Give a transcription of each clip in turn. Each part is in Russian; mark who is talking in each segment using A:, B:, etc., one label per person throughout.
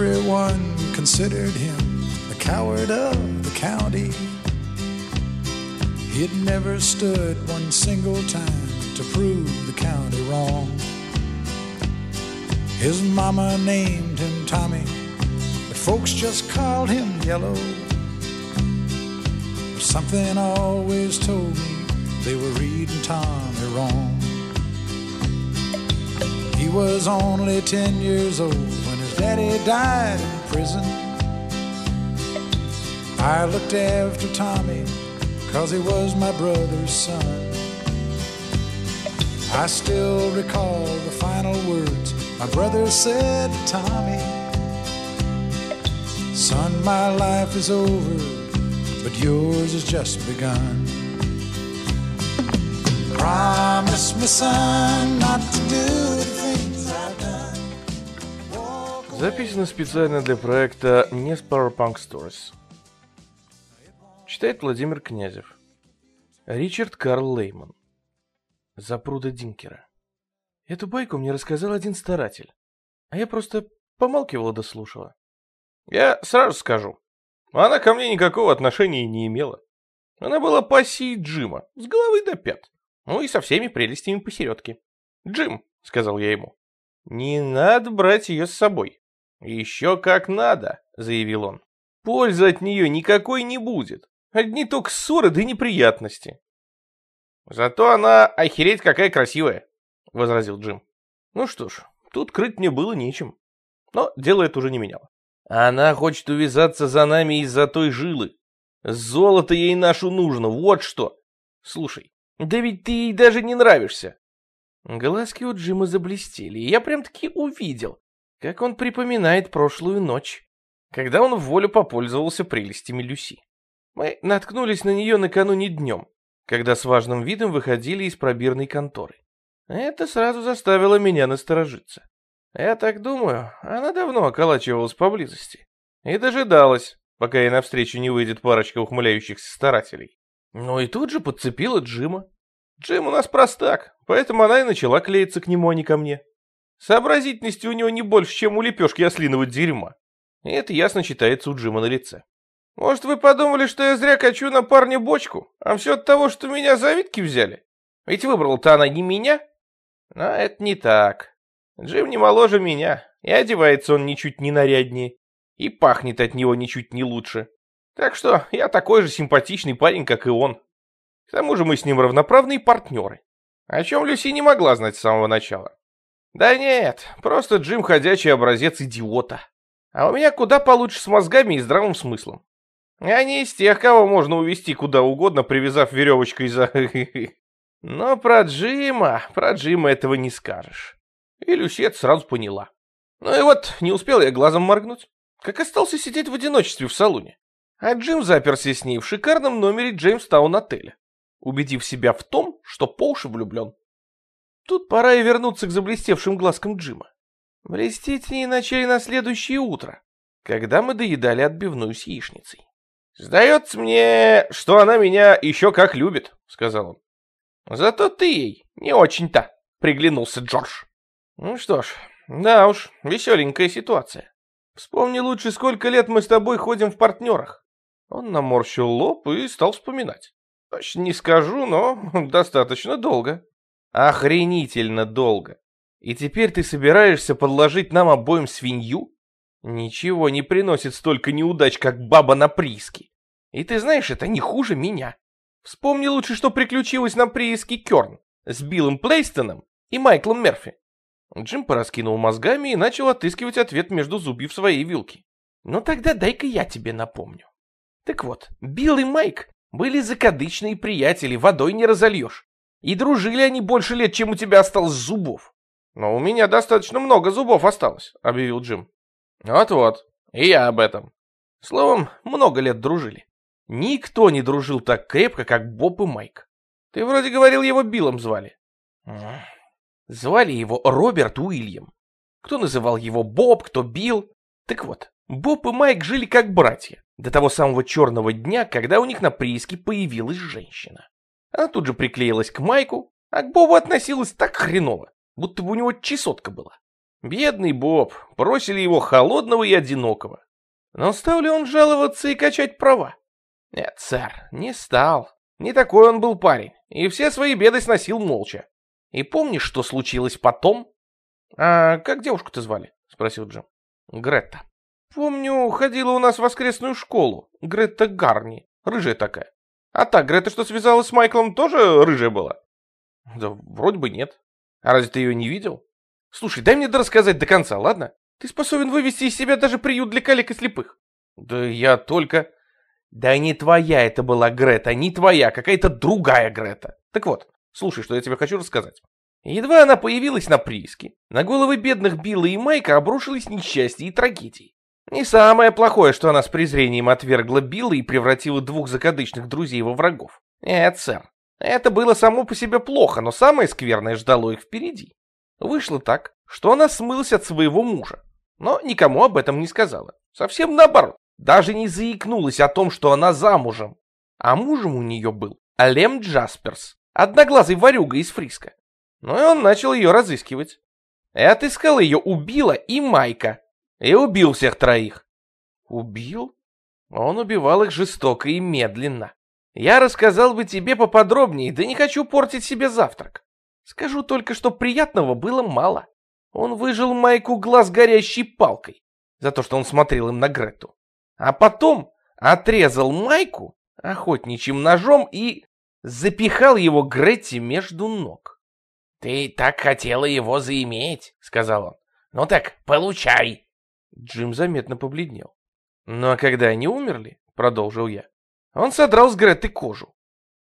A: Everyone considered him the coward of the county. He had never stood one single time to prove the county wrong. His mama named him Tommy, but folks just called him Yellow. But something always told me they were reading Tommy wrong. He was only 10 years old daddy died in prison. I looked after Tommy cause he was my brother's son. I still recall the final words my brother said to Tommy Son, my life is over, but yours has just begun. Promise me, son, not to do
B: Записано специально для проекта Nespar Punk Stories. Читает Владимир Князев. Ричард Карл Лейман. Запруда Динкера. Эту байку мне рассказал один старатель, а я просто помалкивала да. Я сразу скажу, она ко мне никакого отношения не имела. Она была пассией Джима, с головы до пят, ну и со всеми прелестями посередке. «Джим», — сказал я ему, — «не надо брать ее с собой». «Еще как надо», — заявил он. «Пользы от нее никакой не будет. Одни только ссоры да неприятности». «Зато она охереть какая красивая», — возразил Джим. «Ну что ж, тут крыть мне было нечем». Но дело это уже не меняло. «Она хочет увязаться за нами из-за той жилы. Золото ей нашу нужно, вот что. Слушай, да ведь ты ей даже не нравишься». Глазки у Джима заблестели, и я прям-таки увидел, как он припоминает прошлую ночь, когда он в волю попользовался прелестями Люси. Мы наткнулись на нее накануне днем, когда с важным видом выходили из пробирной конторы. Это сразу заставило меня насторожиться. Я так думаю, она давно околачивалась поблизости и дожидалась, пока ей навстречу не выйдет парочка ухмыляющихся старателей. Ну и тут же подцепила Джима. Джим у нас простак, поэтому она и начала клеиться к нему, а не ко мне. Сообразительности у него не больше, чем у лепешки ослиного дерьма. И это ясно читается у Джима на лице. Может, вы подумали, что я зря качу на парня бочку, а все от того, что меня за Витки взяли? Ведь выбрала-то она не меня. Но это не так. Джим не моложе меня, и одевается он ничуть не наряднее, и пахнет от него ничуть не лучше. Так что я такой же симпатичный парень, как и он. К тому же мы с ним равноправные партнеры. О чем Люси не могла знать с самого начала. Да нет, просто Джим ходячий образец идиота. А у меня куда получше с мозгами и здравым смыслом. Я не из тех, кого можно увести куда угодно, привязав веревочкой за... Но про Джима, про Джима этого не скажешь. И Люси это сразу поняла. Ну и вот, не успел я глазом моргнуть, как остался сидеть в одиночестве в салоне. А Джим заперся с ней в шикарном номере Джеймстаун отеля, убедив себя в том, что по уши влюблен. Тут пора и вернуться к заблестевшим глазкам Джима. Блестеть они начали на следующее утро, когда мы доедали отбивную с яичницей. «Сдается мне, что она меня еще как любит», — сказал он. «Зато ты ей не очень-то», — приглянулся Джордж. «Ну что ж, да уж, веселенькая ситуация. Вспомни лучше, сколько лет мы с тобой ходим в партнерах». Он наморщил лоб и стал вспоминать. «Точно не скажу, но достаточно долго». «Охренительно долго. И теперь ты собираешься подложить нам обоим свинью?» Ничего не приносит столько неудач, как баба на прииске. И ты знаешь, это не хуже меня. Вспомни лучше, что приключилось на прииске Кёрн с Биллом Плейстоном и Майклом Мерфи. Джим пораскинул мозгами и начал отыскивать ответ между зубьев своей вилки. Ну тогда дай-ка я тебе напомню. Так вот, Билл и Майк были закадычные приятели, водой не разольешь. И дружили они больше лет, чем у тебя осталось зубов. Но у меня достаточно много зубов осталось, объявил Джим. Вот-вот, и я об этом. Словом, много лет дружили. Никто не дружил так крепко, как Боб и Майк. Ты вроде говорил, его Биллом звали. Звали его Роберт Уильям. Кто называл его Боб, кто Билл. Так вот, Боб и Майк жили как братья. До того самого черного дня, когда у них на прииске появилась женщина. Она тут же приклеилась к Майку, а к Бобу относилась так хреново, будто бы у него чесотка была. Бедный Боб, бросили его холодного и одинокого. Но стал ли он жаловаться и качать права? Нет, сэр, не стал. Не такой он был парень, и все свои беды сносил молча. И помнишь, что случилось потом? А как девушку-то звали? Спросил Джим. Гретта. Помню, ходила у нас в воскресную школу. Гретта Гарни. Рыжая такая. А та Гретта, что связалась с Майклом, тоже рыжая была? Да вроде бы нет. А разве ты ее не видел? Слушай, дай мне рассказать до конца, ладно? Ты способен вывести из себя даже приют для калек и слепых. Да я только... Да не твоя это была Грета, не твоя, какая-то другая Грета. Так вот, слушай, что я тебе хочу рассказать. Едва она появилась на прииске, на головы бедных Билла и Майка обрушилось несчастье и трагедии. Не самое плохое, что она с презрением отвергла Билла и превратила двух закадычных друзей во врагов. Нет, сэр, это было само по себе плохо, но самое скверное ждало их впереди. Вышло так, что она смылась от своего мужа, но никому об этом не сказала. Совсем наоборот, даже не заикнулась о том, что она замужем. А мужем у нее был Алем Джасперс, одноглазый ворюга из Фриска. Ну и он начал ее разыскивать. И отыскал ее убила и Майка. И убил всех троих. Убил? Он убивал их жестоко и медленно. Я рассказал бы тебе поподробнее, да не хочу портить себе завтрак. Скажу только, что приятного было мало. Он выжил Майку глаз горящей палкой за то, что он смотрел им на Грету. А потом отрезал Майку охотничьим ножом и запихал его Гретте между ног. «Ты так хотела его заиметь», — сказал он. «Ну так, получай». Джим заметно побледнел. «Ну а когда они умерли», — продолжил я, — он содрал с Греты кожу.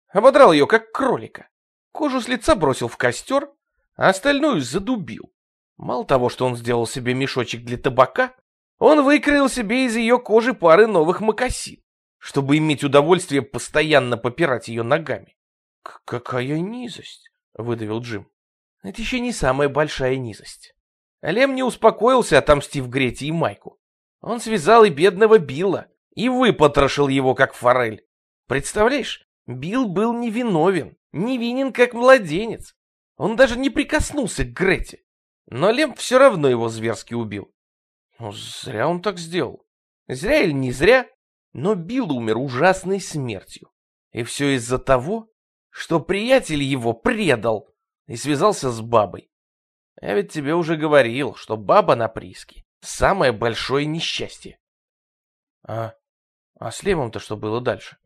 B: Ободрал ее, как кролика. Кожу с лица бросил в костер, а остальную задубил. Мало того, что он сделал себе мешочек для табака, он выкроил себе из ее кожи пары новых мокасин, чтобы иметь удовольствие постоянно попирать ее ногами. «Какая низость!» — выдавил Джим. «Это еще не самая большая низость». Лем не успокоился, отомстив Грете и Майку. Он связал и бедного Билла, и выпотрошил его, как форель. Представляешь, Билл был невиновен, невинен, как младенец. Он даже не прикоснулся к Грете. Но Лем все равно его зверски убил. Ну, зря он так сделал. Зря или не зря, но Билл умер ужасной смертью. И все из-за того, что приятель его предал и связался с бабой. Я ведь тебе уже говорил, что баба на приске — самое большое несчастье. А, а с Лемом-то что было дальше?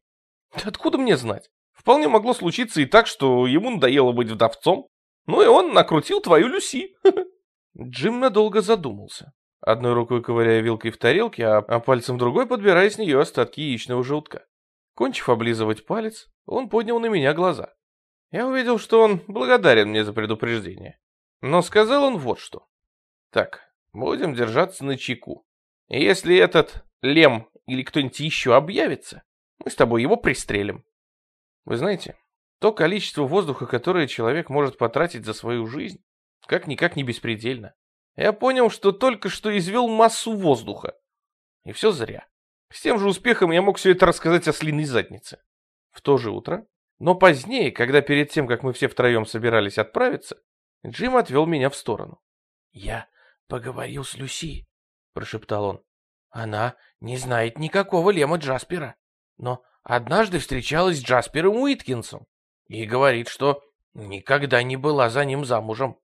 B: Откуда мне знать? Вполне могло случиться и так, что ему надоело быть вдовцом. Ну и он накрутил твою Люси. Джим надолго задумался, одной рукой ковыряя вилкой в тарелке, а, а пальцем другой подбирая с нее остатки яичного желтка. Кончив облизывать палец, он поднял на меня глаза. Я увидел, что он благодарен мне за предупреждение. Но сказал он вот что. Так, будем держаться на чеку. Если этот Лем или кто-нибудь еще объявится, мы с тобой его пристрелим. Вы знаете, то количество воздуха, которое человек может потратить за свою жизнь, как-никак не беспредельно. Я понял, что только что извел массу воздуха. И все зря. С тем же успехом я мог все это рассказать о слиной заднице. В то же утро, но позднее, когда перед тем, как мы все втроем собирались отправиться, Джим отвел меня в сторону. «Я поговорил с Люси», — прошептал он. «Она не знает никакого Лема Джаспера, но однажды встречалась с Джаспером Уиткинсом и говорит, что никогда не была за ним замужем.